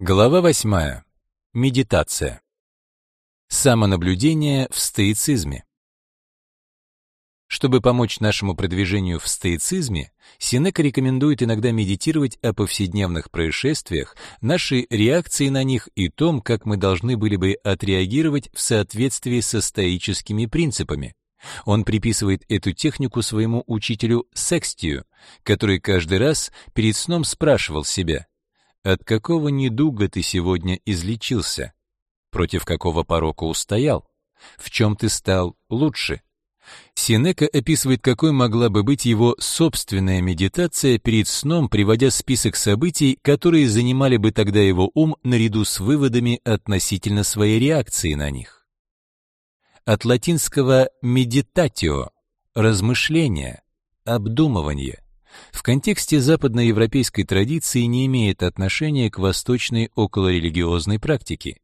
Глава восьмая. Медитация. Самонаблюдение в стоицизме. Чтобы помочь нашему продвижению в стоицизме, Синека рекомендует иногда медитировать о повседневных происшествиях, нашей реакции на них и том, как мы должны были бы отреагировать в соответствии со стоическими принципами. Он приписывает эту технику своему учителю Секстию, который каждый раз перед сном спрашивал себя: "От какого недуга ты сегодня излечился? Против какого порока устоял? В чем ты стал лучше?" Синека описывает, какой могла бы быть его собственная медитация перед сном, приводя список событий, которые занимали бы тогда его ум наряду с выводами относительно своей реакции на них. От латинского meditatio размышление, обдумывание. В контексте западноевропейской традиции не имеет отношения к восточной околорелигиозной практике.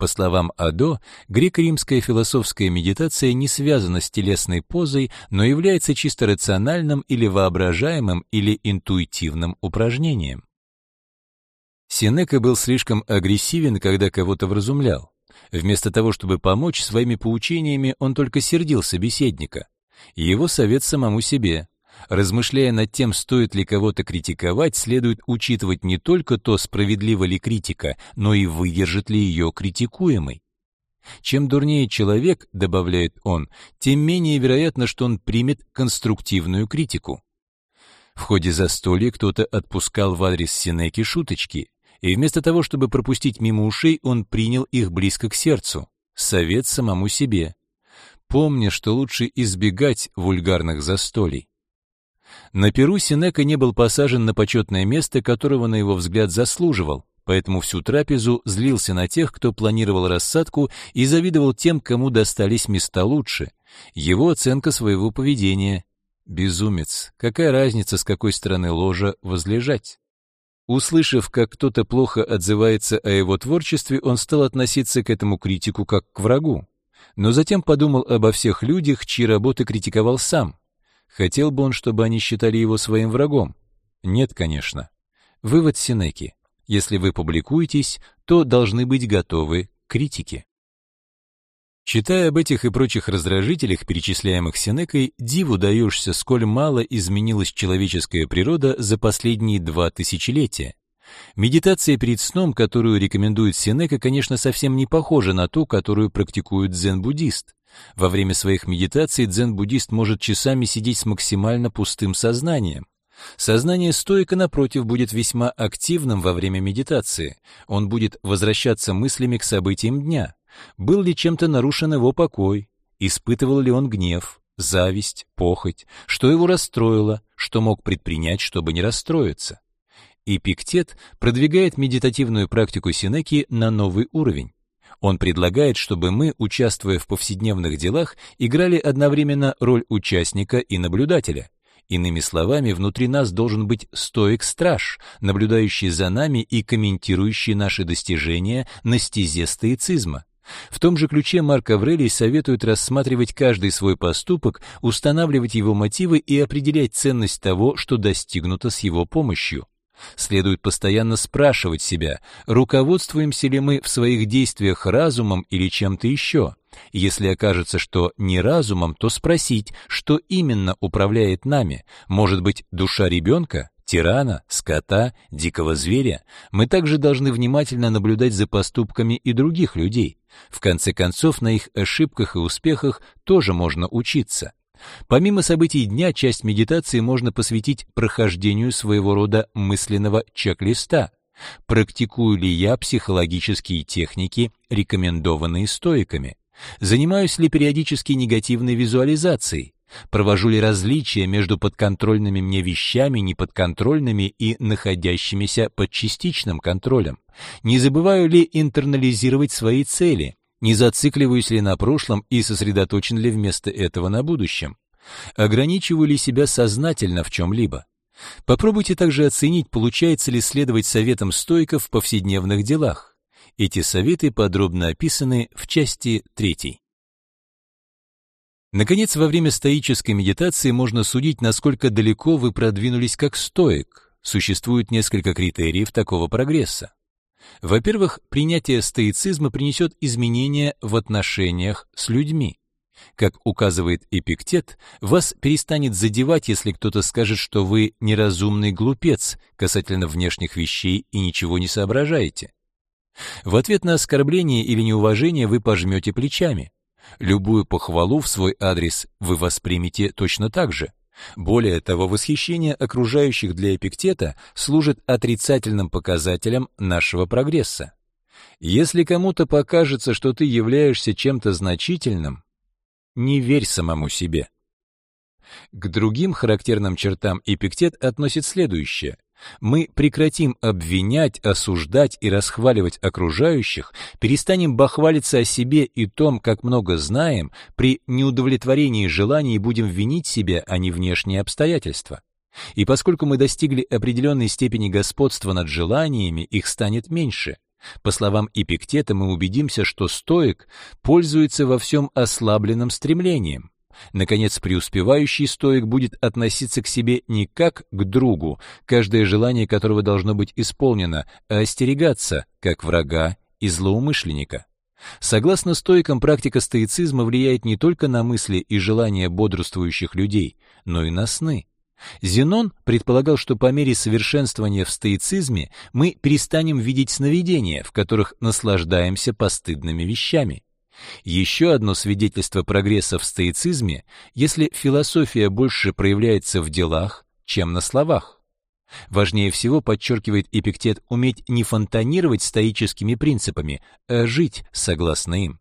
По словам Адо, греко-римская философская медитация не связана с телесной позой, но является чисто рациональным или воображаемым или интуитивным упражнением. Сенека был слишком агрессивен, когда кого-то вразумлял. Вместо того, чтобы помочь своими поучениями, он только сердил собеседника. Его совет самому себе. Размышляя над тем, стоит ли кого-то критиковать, следует учитывать не только то, справедлива ли критика, но и выдержит ли ее критикуемый. Чем дурнее человек, добавляет он, тем менее вероятно, что он примет конструктивную критику. В ходе застолья кто-то отпускал в адрес Сенеки шуточки, и вместо того, чтобы пропустить мимо ушей, он принял их близко к сердцу. Совет самому себе. Помни, что лучше избегать вульгарных застолий. На Перу Синека не был посажен на почетное место, которого, на его взгляд, заслуживал, поэтому всю трапезу злился на тех, кто планировал рассадку, и завидовал тем, кому достались места лучше. Его оценка своего поведения — безумец. Какая разница, с какой стороны ложа возлежать? Услышав, как кто-то плохо отзывается о его творчестве, он стал относиться к этому критику как к врагу. Но затем подумал обо всех людях, чьи работы критиковал сам, Хотел бы он, чтобы они считали его своим врагом? Нет, конечно. Вывод Синеки. Если вы публикуетесь, то должны быть готовы к критике. Читая об этих и прочих раздражителях, перечисляемых Синекой, диву даешься, сколь мало изменилась человеческая природа за последние два тысячелетия. Медитация перед сном, которую рекомендует Синека, конечно, совсем не похожа на ту, которую практикует дзен-буддист. Во время своих медитаций дзен-буддист может часами сидеть с максимально пустым сознанием. Сознание стоика, напротив, будет весьма активным во время медитации. Он будет возвращаться мыслями к событиям дня. Был ли чем-то нарушен его покой? Испытывал ли он гнев, зависть, похоть? Что его расстроило? Что мог предпринять, чтобы не расстроиться? Эпиктет продвигает медитативную практику Синеки на новый уровень. Он предлагает, чтобы мы, участвуя в повседневных делах, играли одновременно роль участника и наблюдателя. Иными словами, внутри нас должен быть стоик-страж, наблюдающий за нами и комментирующий наши достижения на стезе стоицизма. В том же ключе Марк Аврелий советует рассматривать каждый свой поступок, устанавливать его мотивы и определять ценность того, что достигнуто с его помощью. Следует постоянно спрашивать себя, руководствуемся ли мы в своих действиях разумом или чем-то еще. Если окажется, что не разумом, то спросить, что именно управляет нами. Может быть, душа ребенка, тирана, скота, дикого зверя. Мы также должны внимательно наблюдать за поступками и других людей. В конце концов, на их ошибках и успехах тоже можно учиться. Помимо событий дня, часть медитации можно посвятить прохождению своего рода мысленного чек-листа. Практикую ли я психологические техники, рекомендованные стоиками? Занимаюсь ли периодически негативной визуализацией? Провожу ли различия между подконтрольными мне вещами, неподконтрольными и находящимися под частичным контролем? Не забываю ли интернализировать свои цели? Не зацикливаюсь ли на прошлом и сосредоточен ли вместо этого на будущем? Ограничиваю ли себя сознательно в чем-либо? Попробуйте также оценить, получается ли следовать советам стойков в повседневных делах. Эти советы подробно описаны в части 3. Наконец, во время стоической медитации можно судить, насколько далеко вы продвинулись как стоик. Существует несколько критериев такого прогресса. Во-первых, принятие стоицизма принесет изменения в отношениях с людьми. Как указывает Эпиктет, вас перестанет задевать, если кто-то скажет, что вы неразумный глупец касательно внешних вещей и ничего не соображаете. В ответ на оскорбление или неуважение вы пожмете плечами. Любую похвалу в свой адрес вы воспримете точно так же. Более того, восхищение окружающих для Эпиктета служит отрицательным показателем нашего прогресса. Если кому-то покажется, что ты являешься чем-то значительным, не верь самому себе. К другим характерным чертам Эпиктет относит следующее. Мы прекратим обвинять, осуждать и расхваливать окружающих, перестанем бахвалиться о себе и том, как много знаем, при неудовлетворении желаний будем винить себя, а не внешние обстоятельства. И поскольку мы достигли определенной степени господства над желаниями, их станет меньше. По словам Эпиктета, мы убедимся, что стоик пользуется во всем ослабленным стремлением. Наконец, преуспевающий стоик будет относиться к себе не как к другу, каждое желание которого должно быть исполнено, а остерегаться, как врага и злоумышленника. Согласно стоикам, практика стоицизма влияет не только на мысли и желания бодрствующих людей, но и на сны. Зенон предполагал, что по мере совершенствования в стоицизме мы перестанем видеть сновидения, в которых наслаждаемся постыдными вещами. Еще одно свидетельство прогресса в стоицизме, если философия больше проявляется в делах, чем на словах. Важнее всего, подчеркивает Эпиктет, уметь не фонтанировать стоическими принципами, а жить согласно им.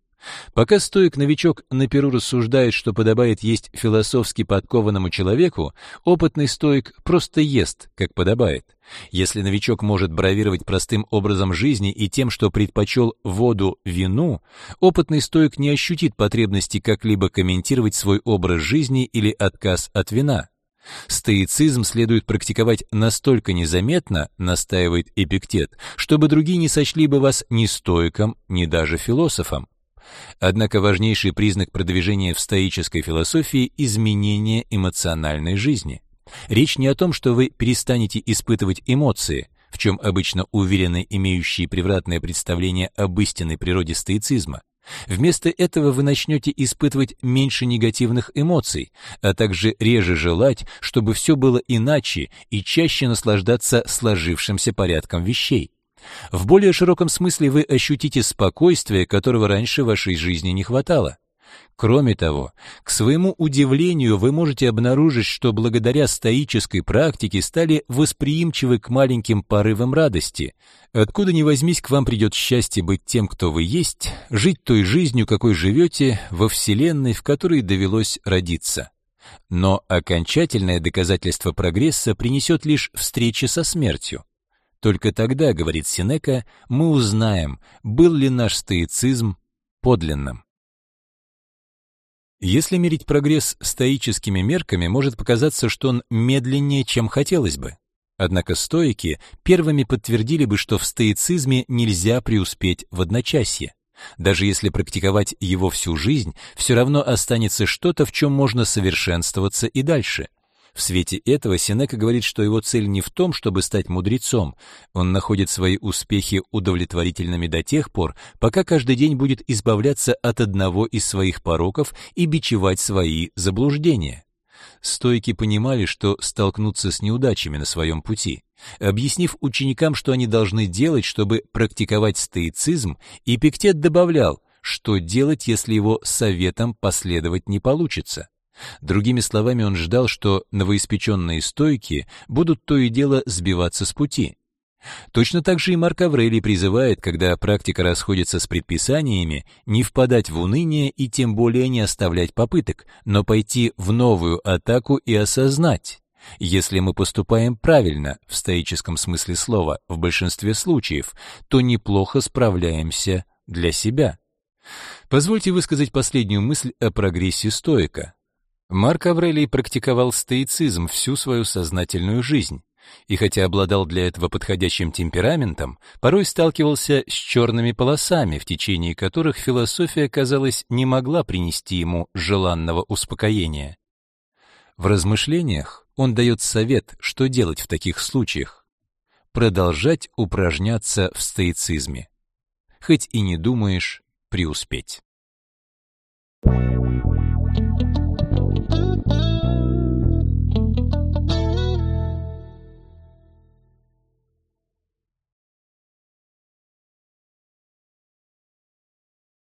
Пока стоик-новичок на перу рассуждает, что подобает есть философски подкованному человеку, опытный стоик просто ест, как подобает. Если новичок может бравировать простым образом жизни и тем, что предпочел воду вину, опытный стоик не ощутит потребности как-либо комментировать свой образ жизни или отказ от вина. Стоицизм следует практиковать настолько незаметно, настаивает Эпиктет, чтобы другие не сочли бы вас ни стоиком, ни даже философом. Однако важнейший признак продвижения в стоической философии — изменение эмоциональной жизни. Речь не о том, что вы перестанете испытывать эмоции, в чем обычно уверены имеющие превратное представление об истинной природе стоицизма. Вместо этого вы начнете испытывать меньше негативных эмоций, а также реже желать, чтобы все было иначе и чаще наслаждаться сложившимся порядком вещей. В более широком смысле вы ощутите спокойствие, которого раньше в вашей жизни не хватало. Кроме того, к своему удивлению вы можете обнаружить, что благодаря стоической практике стали восприимчивы к маленьким порывам радости. Откуда ни возьмись, к вам придет счастье быть тем, кто вы есть, жить той жизнью, какой живете, во Вселенной, в которой довелось родиться. Но окончательное доказательство прогресса принесет лишь встреча со смертью. Только тогда, говорит Синека, мы узнаем, был ли наш стоицизм подлинным. Если мерить прогресс стоическими мерками, может показаться, что он медленнее, чем хотелось бы. Однако стоики первыми подтвердили бы, что в стоицизме нельзя преуспеть в одночасье. Даже если практиковать его всю жизнь, все равно останется что-то, в чем можно совершенствоваться и дальше. В свете этого Сенека говорит, что его цель не в том, чтобы стать мудрецом. Он находит свои успехи удовлетворительными до тех пор, пока каждый день будет избавляться от одного из своих пороков и бичевать свои заблуждения. Стойки понимали, что столкнутся с неудачами на своем пути. Объяснив ученикам, что они должны делать, чтобы практиковать стоицизм, Эпиктет добавлял, что делать, если его советам последовать не получится. Другими словами, он ждал, что новоиспеченные стойки будут то и дело сбиваться с пути. Точно так же и Марк Аврелий призывает, когда практика расходится с предписаниями, не впадать в уныние и тем более не оставлять попыток, но пойти в новую атаку и осознать. Если мы поступаем правильно, в стоическом смысле слова, в большинстве случаев, то неплохо справляемся для себя. Позвольте высказать последнюю мысль о прогрессе стоика. Марк Аврелий практиковал стоицизм всю свою сознательную жизнь, и хотя обладал для этого подходящим темпераментом, порой сталкивался с черными полосами, в течение которых философия, казалось, не могла принести ему желанного успокоения. В размышлениях он дает совет, что делать в таких случаях. продолжать упражняться в стоицизме. Хоть и не думаешь преуспеть.